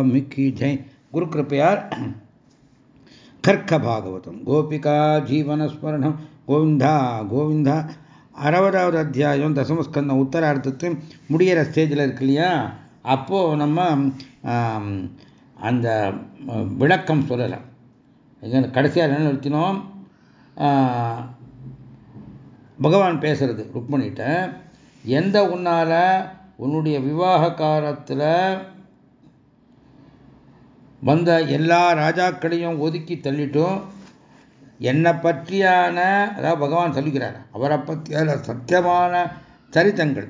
சுவாமிக்கு ஜெய் குரு கிருப்பையார் கர்க்க பாகவதம் கோபிகா ஜீவனஸ்மரணம் கோவிந்தா கோவிந்தா அறுபதாவது அத்தியாயம் தசமஸ்கந்தம் உத்தரார்த்தத்தை முடிகிற ஸ்டேஜில் இருக்கு இல்லையா? அப்போது நம்ம அந்த விளக்கம் சொல்லலாம். கடைசியாக என்ன நிறுத்தினோம்? பகவான் பேசுறது ருக்மணிகிட்ட எந்த உன்னால் உன்னுடைய விவாக காலத்தில் வந்த எல்லா ராஜாக்களையும் ஒதுக்கி தள்ளிட்டும். என்னை பற்றியான அதாவது பகவான் சொல்லுகிறார் அவரை பற்றியான சத்தியமான சரித்தங்கள்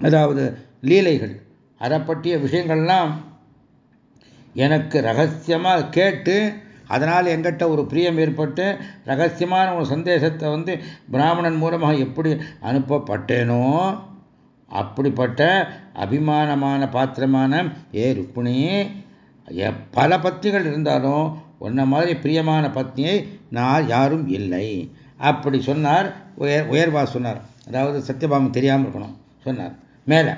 அதாவது லீலைகள் அதை பற்றிய விஷயங்கள்லாம் எனக்கு ரகசியமாக கேட்டு அதனால் எங்கிட்ட ஒரு பிரியம் ஏற்பட்டு ரகசியமான ஒரு சந்தேசத்தை வந்து பிராமணன் மூலமாக எப்படி அனுப்பப்பட்டேனோ அப்படிப்பட்ட அபிமானமான பாத்திரமான ஏ ருக்மிணி பல பத்னிகள் இருந்தாலும் உன்ன மாதிரி பிரியமான பத்னியை நான் யாரும் இல்லை. அப்படி சொன்னார் உயர் உயர்வா சொன்னார். அதாவது சத்யபாமி தெரியாமல் இருக்கணும் சொன்னார். மேலே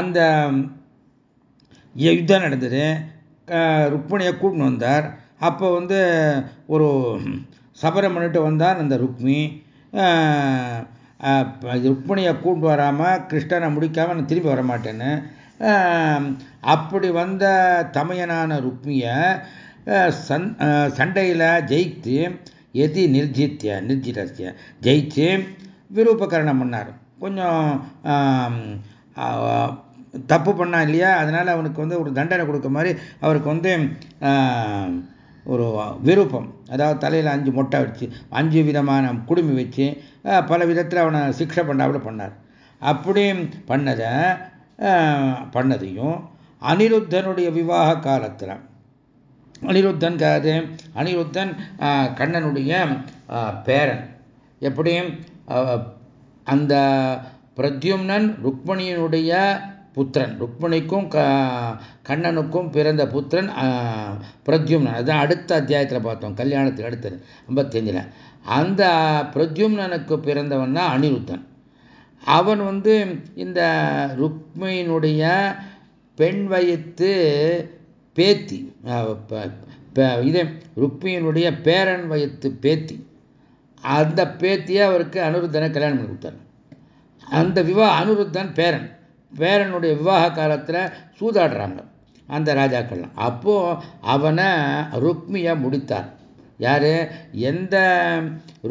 அந்த யுத்தம் நடந்தது. ருக்மிணியை கூட்டின்னு வந்தார். அப்போ வந்து ஒரு சபரமணிட்டு வந்தார் அந்த ருக்மி. ருக்மிணியை கூட்டு வராமல் கிருஷ்ணனை முடிக்காமல் நான் திரும்பி வரமாட்டேன்னு. அப்படி வந்த தமையனான ருக்மியை சன் சண்டையில் ஜெயித்து எதி நிர்ஜித்திய நிர்ஜிதஸ்ய ஜெயிச்சு விரூபகரணம் பண்ணார். கொஞ்சம் தப்பு பண்ணா இல்லையா? அதனால் அவனுக்கு வந்து ஒரு தண்டனை கொடுக்க மாதிரி அவருக்கு வந்து ஒரு விருப்பம். அதாவது தலையில் அஞ்சு மொட்டை வச்சு அஞ்சு விதமான குடுமி வச்சு பல விதத்தில் அவனை சிக்ஷை பண்ணாவிட பண்ணார். அப்படி பண்ணதை பண்ணதையும் அனிருத்தனுடைய விவாக காலத்தில். அனிருத்தன் காது அனிருத்தன் கண்ணனுடைய பேரன். எப்படியும் அந்த பிரத்யும்னன் ருக்மணியினுடைய புத்திரன். ருக்மணிக்கும் கண்ணனுக்கும் பிறந்த புத்திரன் பிரத்யும்னன். அதுதான் அடுத்த அத்தியாயத்தில் பார்த்தோம். கல்யாணத்துக்கு அடுத்தது. ஐம்பத்தஞ்சில். அந்த பிரத்யும்னனுக்கு பிறந்தவன் தான் அனிருத்தன். அவன் வந்து இந்த ருக்மியினுடைய பெண் வயத்து பேத்தி. இதே ருக்மியினுடைய பேரன் வயத்து பேத்தி. அந்த பேத்தியை அவருக்கு அனுருத்தனை கல்யாணம் பண்ணி கொடுத்தார். அந்த விவா அனிருத்தன் பேரன். பேரனுடைய விவாக காலத்தில் சூதாடுறாங்க அந்த ராஜாக்கள்லாம். அப்போது அவனை ருக்மியை முடித்தார். யார்? எந்த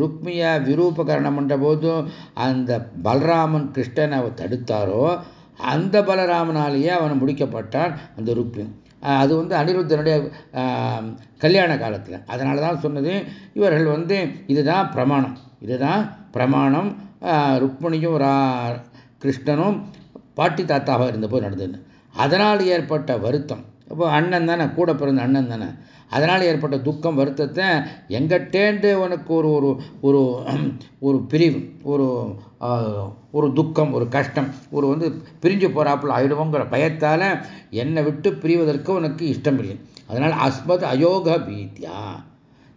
ருக்மியை விரூபகரணம் பண்ணுறபோதும் அந்த பலராமன் கிருஷ்ணனை அவர் தடுத்தாரோ அந்த பலராமனாலேயே அவன் முடிக்கப்பட்டான் அந்த ருக்மி. அது வந்து அனிருத்தனுடைய கல்யாண காலத்தில். அதனால தான் சொன்னது இவர்கள் வந்து இதுதான் பிரமாணம். இதுதான் பிரமாணம். ருக்மணியும் கிருஷ்ணனும் பாட்டி தாத்தாவாக இருந்தபோது நடந்தது. அதனால் ஏற்பட்ட வருத்தம். அப்போ அண்ணன் தானே கூட பிறந்த அண்ணன் தானே. அதனால் ஏற்பட்ட துக்கம் வருத்தத்தை எங்கிட்டேண்டு உனக்கு ஒரு ஒரு ஒரு ஒரு பிரிவு ஒரு ஒரு துக்கம் ஒரு கஷ்டம் ஒரு வந்து பிரிஞ்சு போகிறாப்புல ஆயிடுவோங்கிற பயத்தால் என்னை விட்டு பிரிவதற்கு உனக்கு இஷ்டம் இல்லை அதனால் அஸ்மத் அயோக பீத்தியா.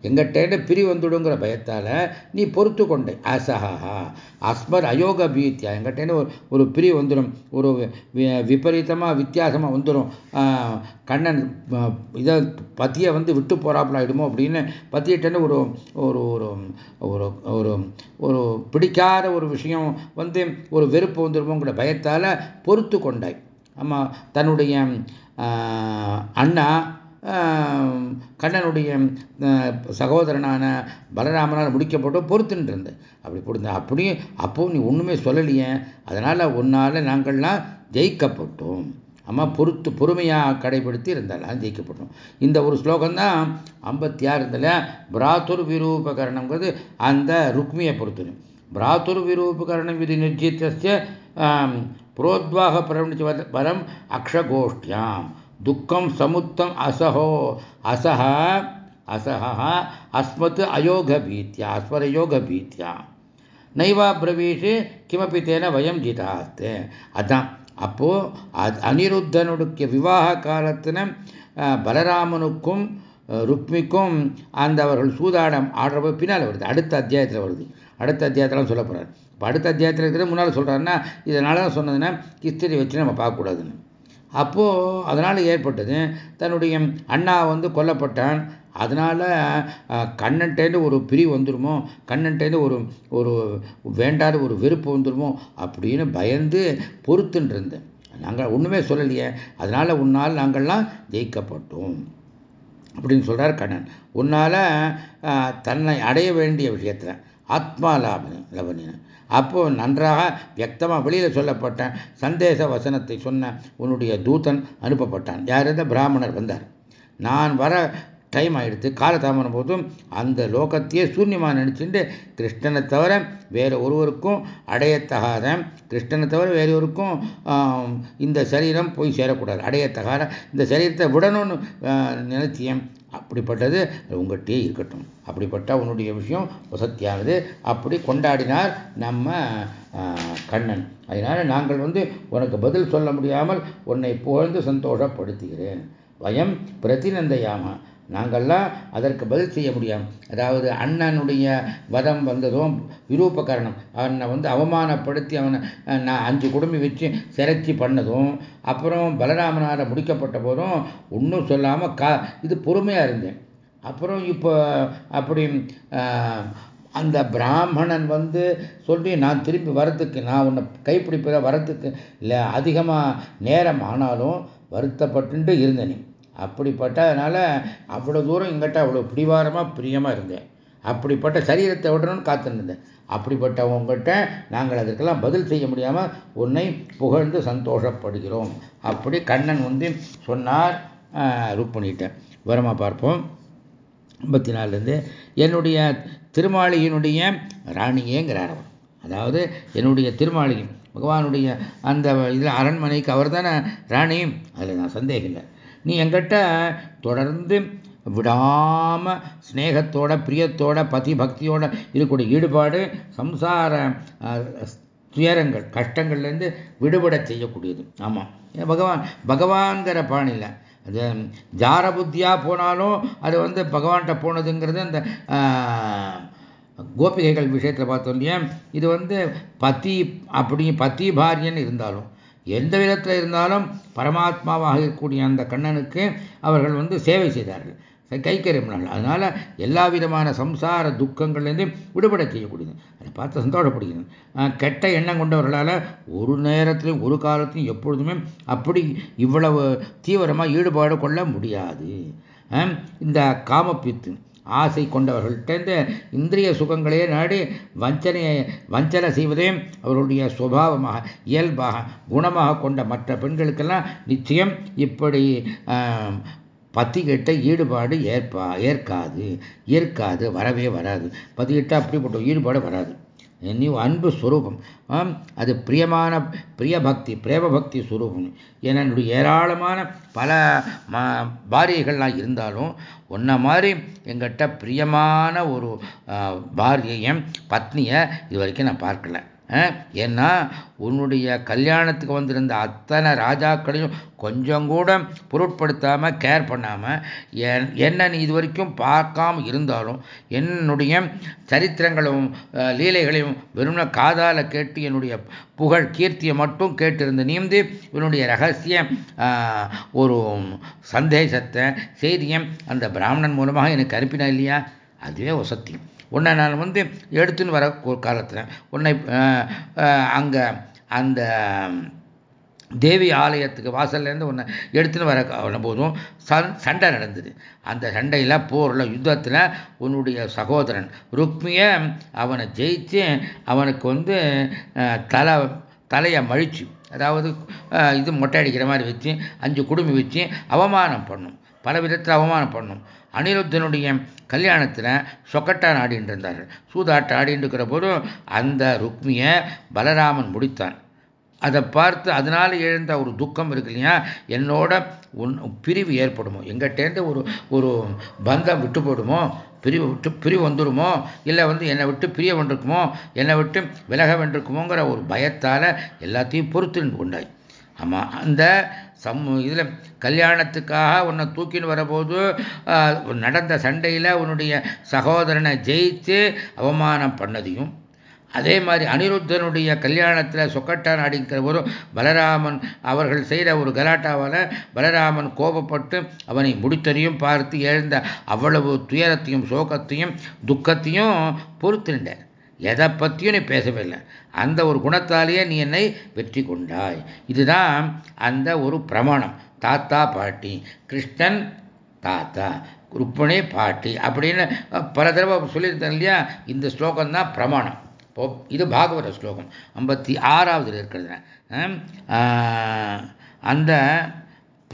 எங்கிட்டேன்னு பிரி வந்துடுங்கிற பயத்தால் நீ பொறுத்து கொண்டே. அசஹா அஸ்மர் அயோக பீத்தியா. எங்கிட்டேன்னு ஒரு ஒரு பிரி வந்துடும். ஒரு விபரீதமாக வித்தியாசமாக வந்துடும். கண்ணன் இதை பத்தியை வந்து விட்டு போகிறாப்புல ஆகிடுமோ அப்படின்னு பத்தியிட்டேன்னு ஒரு ஒரு ஒரு ஒரு ஒரு ஒரு பிடிக்காத ஒரு விஷயம் வந்து ஒரு வெறுப்பு வந்துடுமோங்கிற பயத்தால் பொறுத்து கொண்டாய். ஆமாம் தன்னுடைய அண்ணா கண்ணனுடைய சகோதரனான பலராமனால் முடிக்கப்பட்டோ பொறுத்துன்னு இருந்தேன் அப்படி பொறுத்த அப்படியே அப்போ நீ ஒன்றுமே சொல்லலையே. அதனால் உன்னால் நாங்கள்லாம் ஜெயிக்கப்பட்டோம். அம்மா பொறுத்து பொறுமையாக கடைபிடித்து இருந்தாலும் ஜெயிக்கப்பட்டோம். இந்த ஒரு ஸ்லோகம் தான் ஐம்பத்தி ஆறு இதில் பிராத்துர் விரூபகரணங்கிறது அந்த ருக்மியை பொறுத்தது. பிராத்துர் விரூபகரணம் விதி நிர்ஜித்தஸ்ய புரோத்வாக பரமிச்சு பரம் அக்ஷகோஷ்டியாம். துக்கம் சமுத்தம் அசஹோ அசஹ அசஹ அஸ்மத் அயோக பீத்தியா அஸ்வரயோக பீத்தியா நைவா பிரவீஷு கிமப்பி தேன வயம் ஜிதாஸ்தே. அதான் அப்போ அனிருத்தனுடைய விவாக காலத்தில் பலராமனுக்கும் ருக்மிக்கும் அந்த அவர்கள் சூதாடம் ஆடுறப்ப பின்னால் வருது. அடுத்த அத்தியாயத்தில் வருது. அடுத்த அத்தியாயத்தில் சொல்ல போகிறார் இப்போ அடுத்த அத்தியாயத்தில் இருக்கிறது முன்னால் சொல்கிறாருன்னா இதனால தான் சொன்னதுன்னா கிஸ்திரி வச்சு நம்ம பார்க்கக்கூடாதுன்னு. அப்போது அதனால் ஏற்பட்டது. தன்னுடைய அண்ணா வந்து கொல்லப்பட்டான். அதனால் கண்ணன்ட்டேருந்து ஒரு பிரி வந்துருமோ கண்ணன்ட்டேருந்து ஒரு ஒரு வேண்டாத ஒரு வெறுப்பு வந்துருமோ அப்படின்னு பயந்து பொறுத்துன்னு இருந்தேன் நாங்கள் ஒன்றுமே சொல்லலையே. அதனால் உன்னால் நாங்கள்லாம் ஜெயிக்கப்பட்டோம் அப்படின்னு சொல்கிறார் கண்ணன். உன்னால் தன்னை அடைய வேண்டிய விஷயத்தில் ஆத்மா லாபனி லவனின அப்போ நன்றாக வியக்தமாக வெளியில் சொல்லப்பட்ட சந்தேச வசனத்தை சொன்ன உன்னுடைய தூதன் அனுப்பப்பட்டான். யார் இருந்த பிராமணர் வந்தார். நான் வர டைம் ஆகிடுது காலதாமனம் போதும். அந்த லோகத்தையே சூன்யமாக நினச்சிட்டு கிருஷ்ணனை தவிர வேறு ஒருவருக்கும் அடையத்தகாத கிருஷ்ணனை தவிர வேறொருக்கும் இந்த சரீரம் போய் சேரக்கூடாது. அடையத்தகாத இந்த சரீரத்தை விடணும்னு நினைச்சியம் அப்படிப்பட்டது உங்கள்கிட்டயே இருக்கட்டும். அப்படிப்பட்ட உன்னுடைய விஷயம் வசத்தியானது. அப்படி கொண்டாடினார் நம்ம கண்ணன். அதனால நாங்கள் வந்து உனக்கு பதில் சொல்ல முடியாமல் உன்னை புகழ்ந்து சந்தோஷப்படுத்துகிறேன். வயம் பிரதிநந்தையாமா. நாங்கள்லாம் அதற்கு பதில் செய்ய முடியும். அதாவது அண்ணனுடைய வதம் வந்ததும் விரூபகரணம் அவனை வந்து அவமானப்படுத்தி அவனை நான் அஞ்சு குடும்பி வச்சு சிறைச்சி பண்ணதும் அப்புறம் பலராமனார முடிக்கப்பட்ட போதும் ஒன்றும் சொல்லாமல் கா இது பொறுமையாக இருந்தேன். அப்புறம் இப்போ அப்படி அந்த பிராமணன் வந்து சொல்லி நான் திரும்பி வரத்துக்கு நான் உன்னை கைப்பிடிப்பதை வரத்துக்கு இல்லை அதிகமாக நேரம் ஆனாலும் வருத்தப்பட்டு இருந்தேன் அப்படிப்பட்ட அதனால் அவ்வளோ தூரம் எங்கிட்ட அவ்வளோ பிடிவாரமாக பிரியமாக இருந்தேன். அப்படிப்பட்ட சரீரத்தை விடணும்னு காத்துருந்தேன் அப்படிப்பட்ட உங்கள்கிட்ட நாங்கள் அதற்கெல்லாம் பதில் செய்ய முடியாமல் உன்னை புகழ்ந்து சந்தோஷப்படுகிறோம். அப்படி கண்ணன் வந்து சொன்னார். ருக்மணிகிட்ட. வரமா பார்ப்போம். ஐம்பத்தி நாலுலேருந்து என்னுடைய திருமாளியினுடைய ராணியேங்கிறார் அவர். அதாவது என்னுடைய திருமாளிகை பகவானுடைய அந்த இதில் அரண்மனைக்கு அவர் தானே ராணியும் அதில் நான் சந்தேகம் இல்லை. நீ எங்கிட்ட தொடர்ந்து விடாம ஸ்னேகத்தோட பிரியத்தோட பதி பக்தியோட இருக்கக்கூடிய ஈடுபாடு சம்சார துயரங்கள் கஷ்டங்கள்லேருந்து விடுபட செய்யக்கூடியது. ஆமாம் பகவான் பகவான்கிற பாணியில் அது ஜார புத்தியாக போனாலும் அது வந்து பகவான்கிட்ட போனதுங்கிறது அந்த கோபிகைகள் விஷயத்தில் பார்த்தோம் இல்லையா? இது வந்து பத்தி அப்படி பத்தி பாரியன்னு இருந்தாலும் எந்த விதத்தில் இருந்தாலும் பரமாத்மாவாக இருக்கக்கூடிய அந்த கண்ணனுக்கு அவர்கள் வந்து சேவை செய்தார்கள். கைக்கறினார்கள் அதனால் எல்லா விதமான சம்சார துக்கங்கள்லேருந்து விடுபட செய்யக்கூடியது. அதை பார்த்து சந்தோஷப்படுகிறது கெட்ட எண்ணம் கொண்டவர்களால் ஒரு நேரத்திலையும் ஒரு காலத்திலையும் எப்பொழுதுமே அப்படி இவ்வளவு தீவிரமாக ஈடுபாடு கொள்ள முடியாது. இந்த காமப்பித்து ஆசை கொண்டவர்கள்ட்டேருந்து இந்திரிய சுகங்களையே நாடி வஞ்சனையை வஞ்சனை செய்வதே அவருடைய சுபாவமாக இயல்பாக குணமாக கொண்ட மற்ற பெண்களுக்கெல்லாம் நிச்சயம் இப்படி பத்திகிட்ட ஈடுபாடு ஏற்பா ஏற்காது ஏற்காது வரவே வராது. பத்திகிட்ட அப்படிப்பட்ட ஈடுபாடு வராது. நீ அன்பு சுரூபம். அது பிரியமான பிரிய பக்தி பிரேம பக்தி என்னுடைய ஏராளமான பல பாரியைகள்லாம் இருந்தாலும் ஒன்றை மாதிரி எங்கிட்ட பிரியமான ஒரு பாரியையும் பத்னியை இது வரைக்கும் நான் பார்க்கல. ஏன்னா உன்னுடைய கல்யாணத்துக்கு வந்திருந்த அத்தனை ராஜாக்களையும் கொஞ்சம் கூட பொருட்படுத்தாமல் கேர் பண்ணாமல் என்ன நீ இது வரைக்கும் பார்க்காம இருந்தாலும் என்னுடைய சரித்திரங்களும் லீலைகளையும் வெறும் காதால் கேட்டு என்னுடைய புகழ் கீர்த்தியை மட்டும் கேட்டிருந்து நீந்து இவனுடைய ரகசிய ஒரு சந்தேசத்தை செய்தியை அந்த பிராமணன் மூலமாக எனக்கு அனுப்பினா இல்லையா? அதுவே வசத்தியம் உன்னை நான் வந்து எடுத்துன்னு வர காலத்தில் உன்னை அங்கே அந்த தேவி ஆலயத்துக்கு வாசல்லேருந்து உன்னை எடுத்துன்னு வர போதும் சண்டை நடந்தது. அந்த சண்டையில் போரில் யுத்தத்தில் உன்னுடைய சகோதரன் ருக்மியை அவனை ஜெயித்து அவனுக்கு வந்து தலை தலையை மழிச்சு அதாவது இது மொட்டை அடிக்கிற மாதிரி வச்சு அஞ்சு குடுமி வச்சு அவமானம் பண்ணும். பல விதத்தில் அவமானம் பண்ணும் அனிருத்தனுடைய கல்யாணத்தில் சொக்கட்டான் ஆடிட்டு இருந்தார்கள் சூதாட்டம் ஆடிட்டு இருக்கிற போதும் அந்த ருக்மியை பலராமன் முடித்தான். அதை பார்த்து அதனால் எழுந்த ஒரு துக்கம் இருக்கு இல்லையா? என்னோட உன் பிரிவு ஏற்படுமோ? எங்கிட்டேருந்து ஒரு ஒரு பந்தம் விட்டு போடுமோ பிரிவு விட்டு பிரிவு வந்துடுமோ? இல்லை வந்து என்னை விட்டு பிரிய வேண்டிருக்குமோ என்னை விட்டு விலக வென்றிருக்குமோங்கிற ஒரு பயத்தால் எல்லாத்தையும் பொறுத்து கொண்டாய். ஆமாம் அந்த சம் இதில் கல்யாணத்துக்காக உன்னை தூக்கின்னு வரபோது நடந்த சண்டையில் உன்னுடைய சகோதரனை ஜெயித்து அவமானம் பண்ணதையும் அதே மாதிரி அனிருத்தனுடைய கல்யாணத்தில் சொக்கட்டான் அடிக்கிற ஒரு பலராமன் அவர்கள் செய்த ஒரு கலாட்டாவால் பலராமன் கோபப்பட்டு அவனை முடித்தனையும் பார்த்து எழுந்த அவ்வளவு துயரத்தையும் சோகத்தையும் துக்கத்தையும் பொறுத்துண்ட எதை பற்றியும் நீ பேசவே இல்லை. அந்த ஒரு குணத்தாலேயே நீ என்னை வெற்றி கொண்டாய். இதுதான் அந்த ஒரு பிரமாணம். தாத்தா பாட்டி கிருஷ்ணன் தாத்தா ருப்பணே பாட்டி அப்படின்னு பல தடவை சொல்லியிருந்தேன் இல்லையா? இந்த ஸ்லோகம் தான் பிரமாணம் இது பாகவத ஸ்லோகம். ஐம்பத்தி ஆறாவது இருக்கிறது. அந்த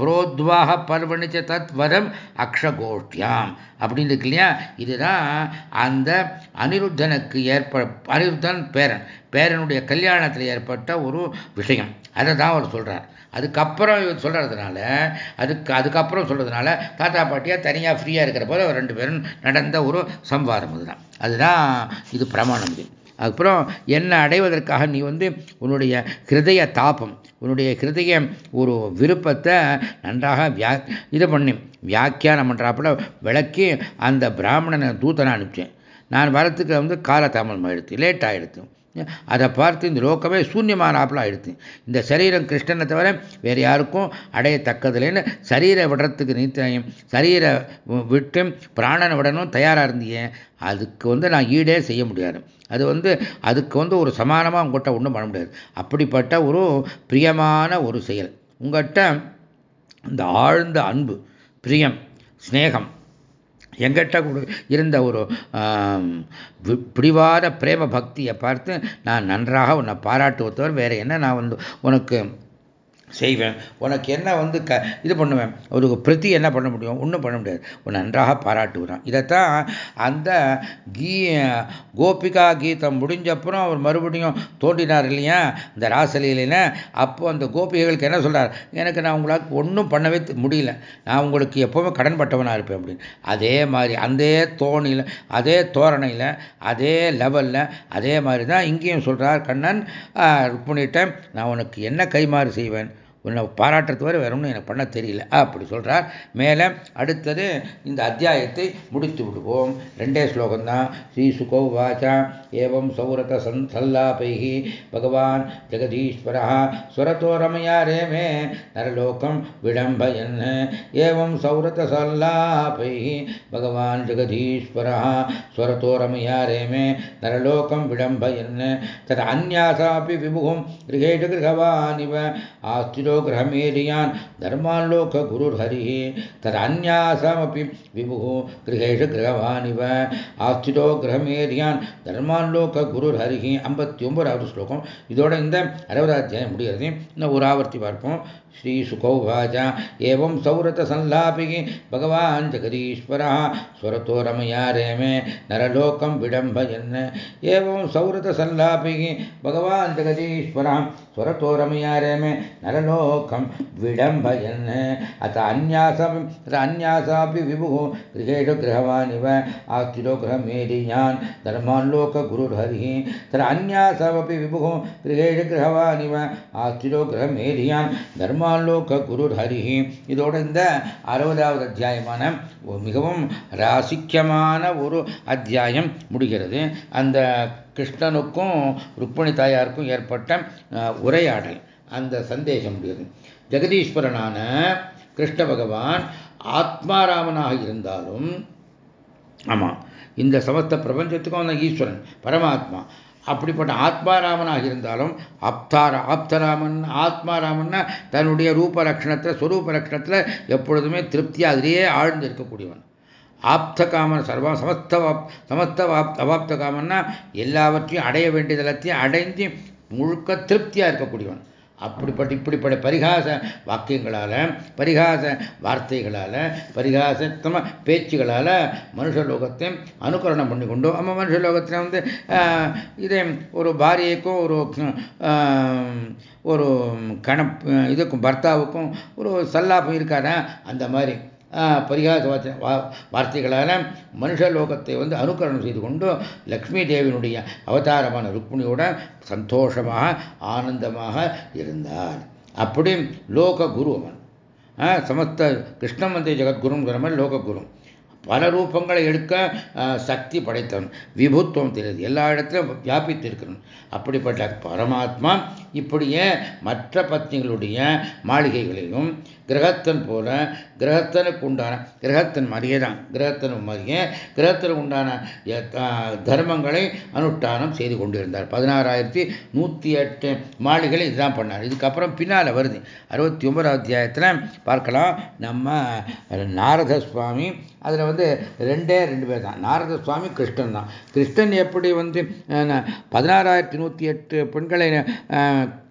புரோத்வாக பர்வணிச்ச தத் வரம் அக்ஷகோஷ்டியாம். அப்படின்னு இருக்கு இல்லையா? இதுதான் அந்த அனிருத்தனுக்கு ஏற்ப அனிருத்தன் பேரன். பேரனுடைய கல்யாணத்தில் ஏற்பட்ட ஒரு விஷயம். அதை தான் அவர் சொல்கிறார் அதுக்கப்புறம் இவர் சொல்கிறதுனால அதுக்கு அதுக்கப்புறம் சொல்கிறதுனால தாத்தா பாட்டியாக தனியாக ஃப்ரீயாக இருக்கிற போது அவர் ரெண்டு பேரும் நடந்த ஒரு சம்வாதம் இதுதான். அதுதான் இது பிரமாணம் இது. அதுக்கப்புறம் என்னை அடைவதற்காக நீ வந்து உன்னுடைய ஹிருதய தாபம் உன்னுடைய ஹிருதய ஒரு விருப்பத்தை நன்றாக வியா இது பண்ணி. வியாக்கியானம் பண்ணுறாப்புல விளக்கி அந்த பிராமணனை தூத்தனை அனுப்பிச்சேன். நான் வரத்துக்கு வந்து காலதாமதம் ஆயிடுத்து. லேட் ஆகிடுத்து அதை பார்த்து இந்த லோக்கமே சூன்யமானாப்பில் ஆயிடுச்சு இந்த சரீரம் கிருஷ்ணனை தவிர வேறு யாருக்கும் அடையத்தக்கதில்லைன்னு சரீரை விடுறதுக்கு நிச்சயம் சரீரை விட்டு பிராணனை விடணும் தயாராக இருந்தீங்க அதுக்கு வந்து நான் ஈடே செய்ய முடியாது. அது வந்து அதுக்கு வந்து ஒரு சமானமாக உங்கள்கிட்ட ஒன்றும் பண்ண முடியாது. அப்படிப்பட்ட ஒரு பிரியமான ஒரு செயல். உங்கள்கிட்ட இந்த ஆழ்ந்த அன்பு பிரியம் ஸ்னேகம் எங்கிட்ட இருந்த ஒரு பிடிவாத பிரேம பக்தியை பார்த்து நான் நன்றாக உன்னை பாராட்டுவத்தவர் வேறு என்ன நான் வந்து உனக்கு செய்வேன். உனக்கு என்ன வந்து க இது பண்ணுவேன். ஒரு பிரதி என்ன பண்ண முடியும்? ஒன்றும் பண்ண முடியாது. உன்னை நன்றாக பாராட்டுகிறான். இதைத்தான் அந்த கீ கோபிகா கீதம் முடிஞ்சப்புறம் அவர் மறுபடியும் தோண்டினார் இல்லையா? இந்த ராசலீலைன்னு அப்போ அந்த கோபிகைகளுக்கு என்ன சொல்கிறார் எனக்கு நான் உங்களால் ஒன்றும் பண்ணவே முடியல. நான் உங்களுக்கு எப்போவுமே கடன்பட்டவனாக இருப்பேன் அப்படின்னு. அதே மாதிரி அதே தோணியில் அதே தோரணையில் அதே லெவலில் அதே மாதிரி தான் இங்கேயும் சொல்கிறார் கண்ணன். பண்ணிட்டேன் நான் உனக்கு என்ன கைமாறு செய்வேன்? உன்னை பாராட்டுறது வரை வேற ஒன்றும் எனக்கு பண்ண தெரியல. அப்படி சொல்கிறார் மேலே அடுத்தது இந்த அத்தியாயத்தை முடித்து விடுவோம். ரெண்டே ஸ்லோகம் தான். ஸ்ரீ சுகோ வாச்சா ஏவம் சௌரத சன் சல்லாபைகி பகவான் ஜெகதீஸ்வரா சுரத்தோ ரமையா ரேமே நரலோகம் விடம்பயன் ஏவம் சௌரத சல்லாபைகி பகவான் ஜெகதீஸ்வரா சுரத்தோ ரமையா ரேமே நரலோகம் விடம்பயன் தத அந்யாசாபி விபுகும் கிரகேஷு கிரகவானிவ. ஆஸ்திரோ गृहमेधियान् धर्माल्लोकगुरुर्हरिः तदन्यासमपि विभुः गृहेषु गृहवानिव ஆஸ்திரோ கிரகமேதியான் தர்மான்லோக குருஹரிஹி ஐம்பத்தி ஒன்பதாவது ஸ்லோகம் இதோட இந்த அறுபதாவது அத்தியாயம் முடிகிறது இன்னும் ஒரு ஆவர்த்தி பார்ப்போம் श्री सुखौवाच एवं सौरतसंलापिः भगवान् जगदीश्वरः स्वरतो रमया रेमे नरलोकं विडम्बयन् புறத்தோரமையாரேமே நலலோகம் விடம்ப என்ன? அத்த அந்யாசம் அந்யாசாபி விபு கிரகேஷு கிரகவான் இவ ஆஸ்திரோ கிரகமேதி யான் தர்மான் லோக குருர்ஹரி தர அந்யாசமபி விபு கிரகேஷு கிரகவான் இவ ஆஸ்திரோ கிரகமேதி யான் தர்மான் லோக குருர்ஹரி இதோட இந்த அறுபதாவது அத்தியாயமான மிகவும் ராசிக்கியமான ஒரு அத்தியாயம் முடிகிறது. அந்த கிருஷ்ணனுக்கும் ருக்மணி தாயாருக்கும் ஏற்பட்ட உரையாடல். அந்த சந்தேகம் முடியுது ஜெகதீஸ்வரனான கிருஷ்ண பகவான் ஆத்மாராமனாக இருந்தாலும் ஆமாம் இந்த சமஸ்த பிரபஞ்சத்துக்கும் அந்த ஈஸ்வரன் பரமாத்மா அப்படிப்பட்ட ஆத்மாராமனாக இருந்தாலும் ஆப்தார ஆப்தராமன் ஆத்மாராமன்னா தன்னுடைய ரூப லட்சணத்தில் ஸ்வரூப லட்சணத்தில் எப்பொழுதுமே திருப்தியாக அதிலேயே ஆழ்ந்து இருக்கக்கூடியவன் ஆப்த காமன் சர்வ சமஸ்த சமஸ்த அவாப்த காமன்னா எல்லாவற்றையும் அடைய வேண்டியது எல்லாத்தையும் அடைந்து முழுக்க திருப்தியாக இருக்கக்கூடியவன். அப்படிப்பட்ட இப்படிப்பட்ட பரிகாச வாக்கியங்களால் பரிகாச வார்த்தைகளால் பரிகாசத்தம பேச்சுகளால் மனுஷலோகத்தை அனுகரணம் பண்ணி கொண்டு நம்ம மனுஷலோகத்தில் வந்து இதே ஒரு பாரியைக்கும் ஒரு ஒரு கண இதுக்கும் பர்த்தாவுக்கும் ஒரு சல்லாபம் இருக்காரா அந்த மாதிரி. பரிகாச வார்த்தைகளால் மனுஷலோகத்தை வந்து அனுகரணம் செய்து கொண்டு லக்ஷ்மி தேவியினுடைய அவதாரமான ருக்மிணியோட சந்தோஷமாக ஆனந்தமாக இருந்தார். அப்படி லோக குரு அவன். சமஸ்த கிருஷ்ணம் வந்து ஜெகத்குருங்கிற மாதிரி லோக குரு. பல ரூபங்களை எடுக்க சக்தி படைத்தவன் விபுத்துவம் தெரியுது எல்லா இடத்திலும் வியாபித்து இருக்கிறவன் அப்படிப்பட்ட பரமாத்மா இப்படியே மற்ற பத்னிகளுடைய மாளிகைகளிலும் கிரகத்தன் போல கிரகத்தனுக்கு உண்டான கிரகத்தன் மாதிரியே தான் கிரகத்தன் மாதிரியே கிரகத்தனுக்கு உண்டான தர்மங்களை அனுஷ்டானம் செய்து கொண்டிருந்தார். பதினாறாயிரத்தி நூற்றி எட்டு மாளிகளை இதுதான் பண்ணார். இதுக்கப்புறம் பின்னால் வருது. அறுபத்தி ஒன்பதாவது அத்தியாயத்தில் பார்க்கலாம். நம்ம நாரத சுவாமி அதில் வந்து ரெண்டே ரெண்டு பேர் தான். நாரத சுவாமி கிருஷ்ணன் தான். கிருஷ்ணன் எப்படி வந்து பதினாறாயிரத்தி நூற்றி எட்டு பெண்களை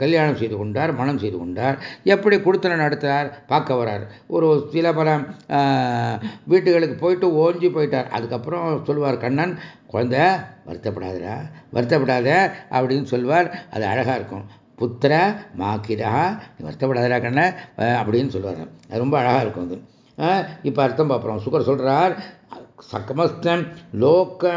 கல்யாணம் செய்து கொண்டார் மனம் செய்து கொண்டார் எப்படி கொடுத்தன நடத்தினார் பார்க்க வரார் ஒரு சில பல வீட்டுகளுக்கு போயிட்டு ஓஞ்சி போயிட்டார். அதுக்கப்புறம் சொல்லுவார் கண்ணன் குழந்த வருத்தப்படாதடா வருத்தப்படாத அப்படின்னு சொல்வார். அது அழகாக இருக்கும். புத்திர மாக்கிரா வருத்தப்படாதடா கண்ண அப்படின்னு சொல்லுவார் அது ரொம்ப அழகாக இருக்கும் அது. இப்போ அர்த்தம் பார்க்குறோம் சுகர் சொல்கிறார் சமஸ்த லோக்க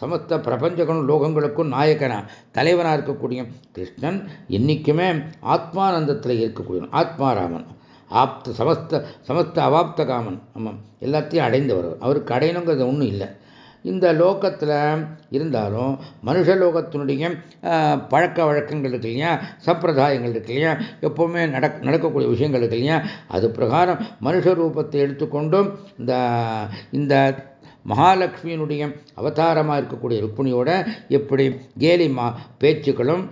சமஸ்த பிரபஞ்சகனும் லோகங்களுக்கும் நாயக்கனா தலைவனாக இருக்கக்கூடிய கிருஷ்ணன் என்றைக்குமே ஆத்மானந்தத்தில் இருக்கக்கூடியவன் ஆத்மாராமன் ஆப்த சமஸ்த சமஸ்த அவாப்த காமன். ஆமாம். எல்லாத்தையும் அடைந்தவர் அவருக்கு அடையணுங்கிறது ஒன்றும் இல்லை. இந்த லோகத்தில் இருந்தாலும் மனுஷ லோகத்தினுடைய பழக்க வழக்கங்கள் இருக்கு இல்லையா? சம்பிரதாயங்கள் இருக்கு இல்லையா? எப்போவுமே நடக் நடக்கக்கூடிய விஷயங்கள் இருக்கு இல்லையா? அது பிரகாரம் மனுஷ ரூபத்தை எடுத்துக்கொண்டும் இந்த இந்த மகாலட்சுமியினுடைய அவதாரமாக இருக்கக்கூடிய ருக்மிணியோட எப்படி கேலி மா பேச்சுக்களும்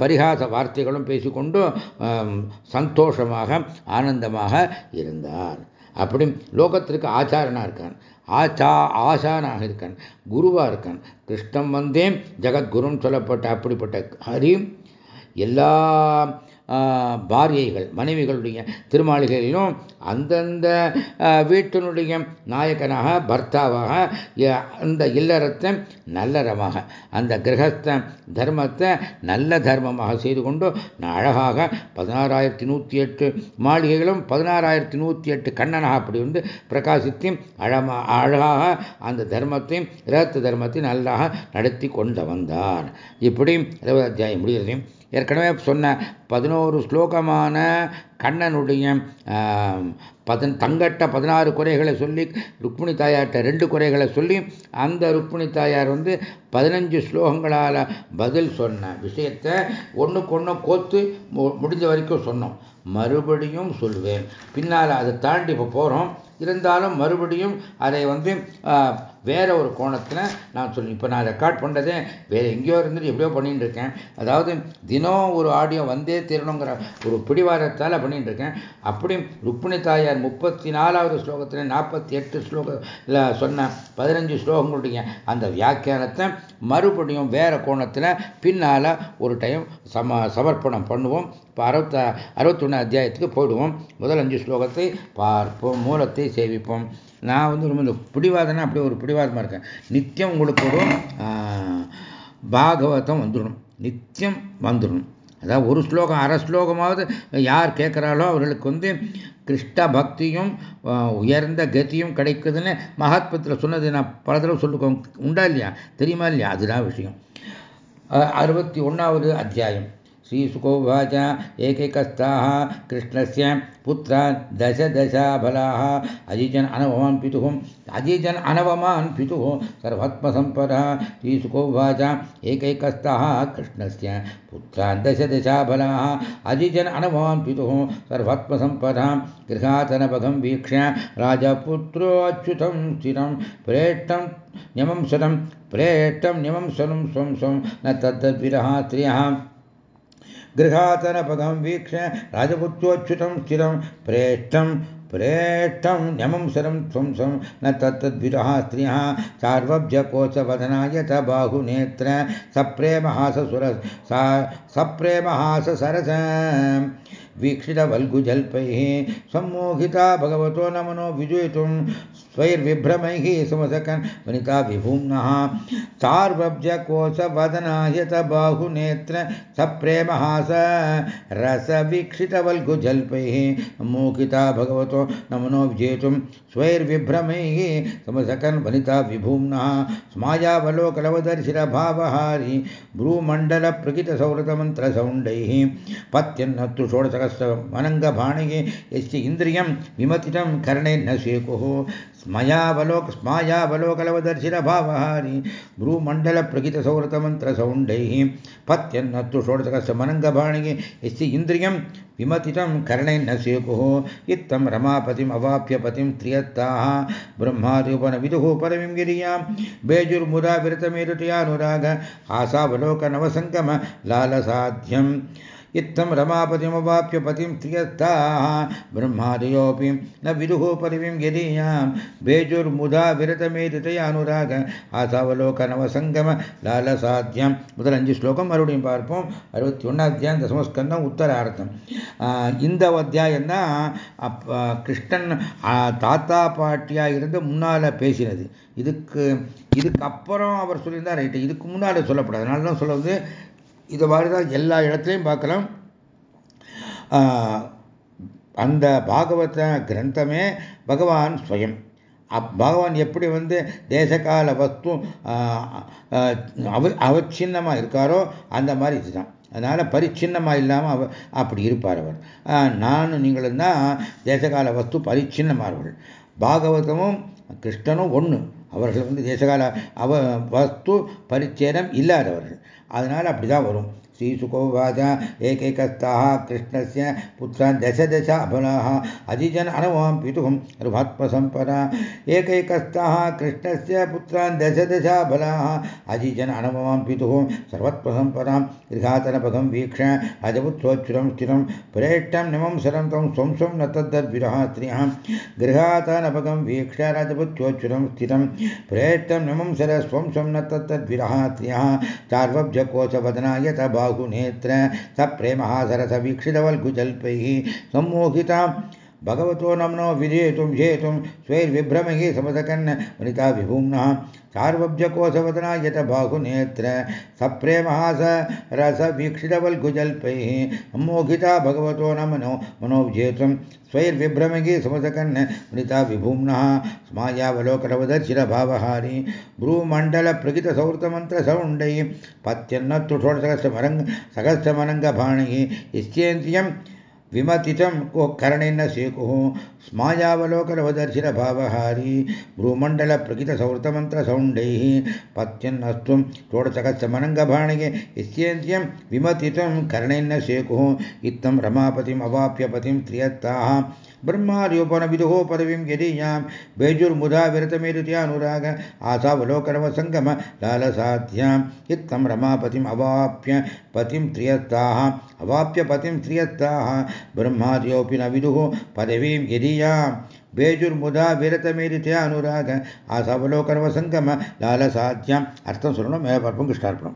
பரிகாச வார்த்தைகளும் பேசிக்கொண்டு சந்தோஷமாக ஆனந்தமாக இருந்தார். அப்படி லோகத்திற்கு ஆச்சாரனாக இருக்கான். ஆச்சா ஆசானாக இருக்கான். குருவாக இருக்கான். கிருஷ்ணம் வந்தேன் ஜெகத்குருன்னு சொல்லப்பட்ட அப்படிப்பட்ட ஹரி எல்லா பாரியைகள் மனைவிகளுடைய திருமாளிகளிலும் அந்தந்த வீட்டினுடைய நாயகனாக பர்த்தாவாக அந்த இல்லறத்தை நல்லறமாக அந்த கிரகஸ்த தர்மத்தை நல்ல தர்மமாக செய்து கொண்டு அழகாக பதினாறாயிரத்தி நூற்றி எட்டு மாளிகைகளும் பதினாறாயிரத்தி நூற்றி எட்டு கண்ணனாக அப்படி வந்து பிரகாசித்து அழமா அழகாக அந்த தர்மத்தையும் ரத்த தர்மத்தை நல்லாக நடத்தி கொண்டு வந்தார் இப்படி இருபது அத்தியாயம் முடிகிறதையும் ஏற்கனவே சொன்ன பதினோரு ஸ்லோகமான கண்ணனுடைய பதன் தங்கட்ட பதினாறு குறைகளை சொல்லி ருக்மிணி தாயார்கிட்ட ரெண்டு குறைகளை சொல்லி அந்த ருக்மிணி தாயார் வந்து பதினஞ்சு ஸ்லோகங்களால் பதில் சொன்ன விஷயத்தை ஒன்றுக்கு ஒன்று கோத்து முடிஞ்ச வரைக்கும் சொன்னோம். மறுபடியும் சொல்லுவேன் பின்னால் அதை தாண்டி இப்போ போகிறோம் இருந்தாலும் மறுபடியும் அதை வந்து வேற ஒரு கோணத்தில் நான் சொல்லி இப்போ நான் ரெக்கார்ட் பண்ணுறதே வேறு எங்கேயோ இருந்துட்டு எப்படியோ பண்ணிட்டு இருக்கேன். அதாவது தினம் ஒரு ஆடியோ வந்தே தீரணுங்கிற ஒரு பிடிவாரத்தால் பண்ணிட்டு இருக்கேன். அப்படி ருக்மிணி தாயார் முப்பத்தி நாலாவது ஸ்லோகத்தில் நாற்பத்தி எட்டு ஸ்லோகத்தில் சொன்ன பதினஞ்சு ஸ்லோகங்களுடைய அந்த வியாக்கியானத்தை மறுபடியும் வேற கோணத்தில் பின்னால் ஒரு டைம் சம சமர்ப்பணம் பண்ணுவோம். இப்போ அறுபத்த அறுபத்தொன்று அத்தியாயத்துக்கு போயிடுவோம். முதல் அஞ்சு ஸ்லோகத்தை பார்ப்போம் மூலத்தை சேவிப்போம். நான் வந்து ரொம்ப இந்த பிடிவாதனா அப்படியே ஒரு பிடிவாதமாக இருக்கேன். நித்தியம் உங்களுக்கு ஒரு பாகவதம் வந்துடணும். நித்தியம் வந்துடணும். அதாவது ஒரு ஸ்லோகம் அரை ஸ்லோகமாவது யார் கேட்குறாளோ அவர்களுக்கு வந்து கிருஷ்ண பக்தியும் உயர்ந்த கதியும் கிடைக்குதுன்னு மகாத்மத்தில் சொன்னது நான் பல தடவை சொல்லுக்கோங்க உண்டா இல்லையா? தெரியுமா இல்லையா? அதுதான் விஷயம். அறுபத்தி ஒன்றாவது அத்தியாயம். श्रीसुकोवाच एकैकस्थाः, कृष्णस्य पुत्रान् दश दशाबलाः अजिजन् अनवमान् पितुः, अजिजन् अनवमान् पितुः, सर्वात्मसम्पदः। श्रीसुकोवाच एकैकस्थाः, कृष्णस्य पुत्रान् दश दशाबलाः अजिजन् अनवमान् पितुः, सर्वात्मसम्पदां। गृहातनपगं वीक्ष्य राजपुत्रोऽच्युतं स्थिरं प्रेष्टं न्यमं सनं प्रेष्टं न्यमं सनं स्वं स्वं न तद्विरः स्त्रियः गृहातनपदं वीक्ष्य राजपुत्रोच्युतं स्थिरं प्रेष्ठं प्रेष्ठं न्यमं सरं ध्वंसं न तत्तद्विरः स्त्रियः चार्वब्जकोशवदनायत बाहुनेत्र सप्रेमहाससुर सा सप्रेमहाससरस। वीक्षितवल्गुजल्पैः सम्मोहिता भगवतो न मनो विजयितुं स्वैर्विभ्रमैः समसकन् वनिता विभुम्नः चार्वब्जकोशवदनायत बाहुनेत्र सप्रेमहास रसवीक्षितवल्गुजल्पैः मोहिता भगवतो न मनो विजेतुं स्वैर्विभ्रमैः समसकन् वनिता विभुम्नः स्मायावलोकलवदर्शिरभावहारी भ्रूमण्डलप्रकितसौरतमन्त्रसौण्डैः पत्यन्नत्तु षोडश चोडतकस्तमनङ्गभाणये यस्य इन्द्रियं विमतितं कर्णे न शेकुः स्मयावलोक स्मायावलोकलवदर्शिरभावहारि भ्रूमण्डलप्रगितसौरतमन्त्रसौण्डैः पत्यन्नत्तु षोडशकस्यमनङ्गभाणये यस्य इन्द्रियं विमतितं कर्णेन्न शेकुः इत्थं रमापतिम् अवाप्य पतिं त्रियत्ताः ब्रह्मादिपनविदुः परमिं गिरियां बेजुर्मुदा विरतमेरुतयानुराग आसावलोकनवसङ्गम लालसाध्यम् इत्थं रमापतिमवाप्य पतिं त्रियत्ताः ब्रह्मादयोऽपि न विदुः परिविं यदीयां बेजुर्मुदा விரதமேதிதையானுராக ஆசாவலோக நவசங்கம லாலசாத்தியம் முதல் அஞ்சு ஸ்லோகம் மறுபடியும் பார்ப்போம் அறுபத்தி ஒன்றாம் அத்தியாயம் தசமஸ்கந்தம் உத்தரார்த்தம் இந்த அத்தியாயம் தான் கிருஷ்ணன் தாத்தா பாட்டியா இருந்து முன்னால பேசினது இதுக்கு இதுக்கு அப்புறம் அவர் சொல்லியிருந்தா ரைட்டு இதுக்கு முன்னாடி சொல்லப்படாது அதனால தான் சொல்ல வந்து இது மாதிரி தான் எல்லா இடத்துலையும் பார்க்கலாம். அந்த பாகவத கிரந்தமே பகவான் ஸ்வயம். அப் பகவான் எப்படி வந்து தேசகால வஸ்து அவ அவச்சின்னமாக இருக்காரோ அந்த மாதிரி இதுதான். அதனால் பரிச்சின்னமாக இல்லாமல் அவ அப்படி இருப்பார் அவர். நானும் நீங்களும் தான் தேசகால வஸ்து பரிச்சின்னமானவர்கள். பாகவதமும் கிருஷ்ணனும் ஒன்று அவர்கள் வந்து தேசகால அவ வஸ்து பரிச்சேதம் இல்லாதவர்கள். அதனால் அப்படிதான் வரும். श्रीसुकोवाच एकैकस्थाः कृष्णस्य पुत्रान् दश दश अबलाः अजिजन अनवां पितुः रुभात्मसम्पदा एकैकस्थाः कृष्णस्य पुत्रान् दश दश बलाः अजिजन अनवां पितुः सर्वत्वसम्पदां। गृहातनपगं वीक्ष अजपुत्रोच्चुरं स्थिरं प्रेष्टं निमं सरं तं स्वं स्वं न तद्दद्विरः स्त्रियः गृहातनपगं वीक्ष राजपुत्रोच्चुरं स्थिरं प्रेष्टं निमं सर स्वं स्वं न तद्दद्विरः स्त्रियः चार्वब्जकोशवदना यत बाहुनेत्र स सरस सरसवीक्षितवल्कुजल्पैः सम्मोहिता। भगवतो नम्नो विजेतुं जेतुं स्वैर्विभ्रमैः समसकन् वनिता विभुम्नः चार्वब्जकोशवदनायत बाहुनेत्र सप्रेमहास स रसवीक्षितवल्गुजल्पैः मोहिता भगवतो न मनो मनोभ्येतुं स्वैर्विभ्रमगी समसकन् मृता विभूम्नः स्मायावलोकनवदर्शिरभावहारी भ्रूमण्डलप्रकृतसौहृतमन्त्रसौण्डैः पत्यन्न तुषोडसहस्रमरङ्ग सहस्रमरङ्गभाणैः इष्येन्द्रियं विमतितं को करणेन शेकुः स्मायावलोकनवदर्शिरभावहारी भ्रूमण्डलप्रगितसौर्तमन्त्रसौण्डैः पत्यन्नस्तु षोडशकस्यमनङ्गभाणये यस्येन्द्रियं विमतितं करणेन शेकुः इत्थं रमापतिम् अवाप्य पतिं त्रियत्ताः ब्रह्मार्योपनविदुः पदवीं यदीयां बेजुर्मुदा विरतमेरुत्यानुराग आसावलोकनवसङ्गम लालसाध्याम् इत्थं रमापतिम् अवाप्य पतिं त्रियत्ताः अवाप्य पतिं त्रियत्ताः ब्रह्माद्योऽपि न विदुः पदवीं यदीयां बेजुर्मुदा विरतमेरिते अनुराग आसावलोकनवसङ्गम लालसाध्याम् अर्थं சொல்லணும் மேலே பார்ப்போம் கிருஷ்ணார்ப்பணம்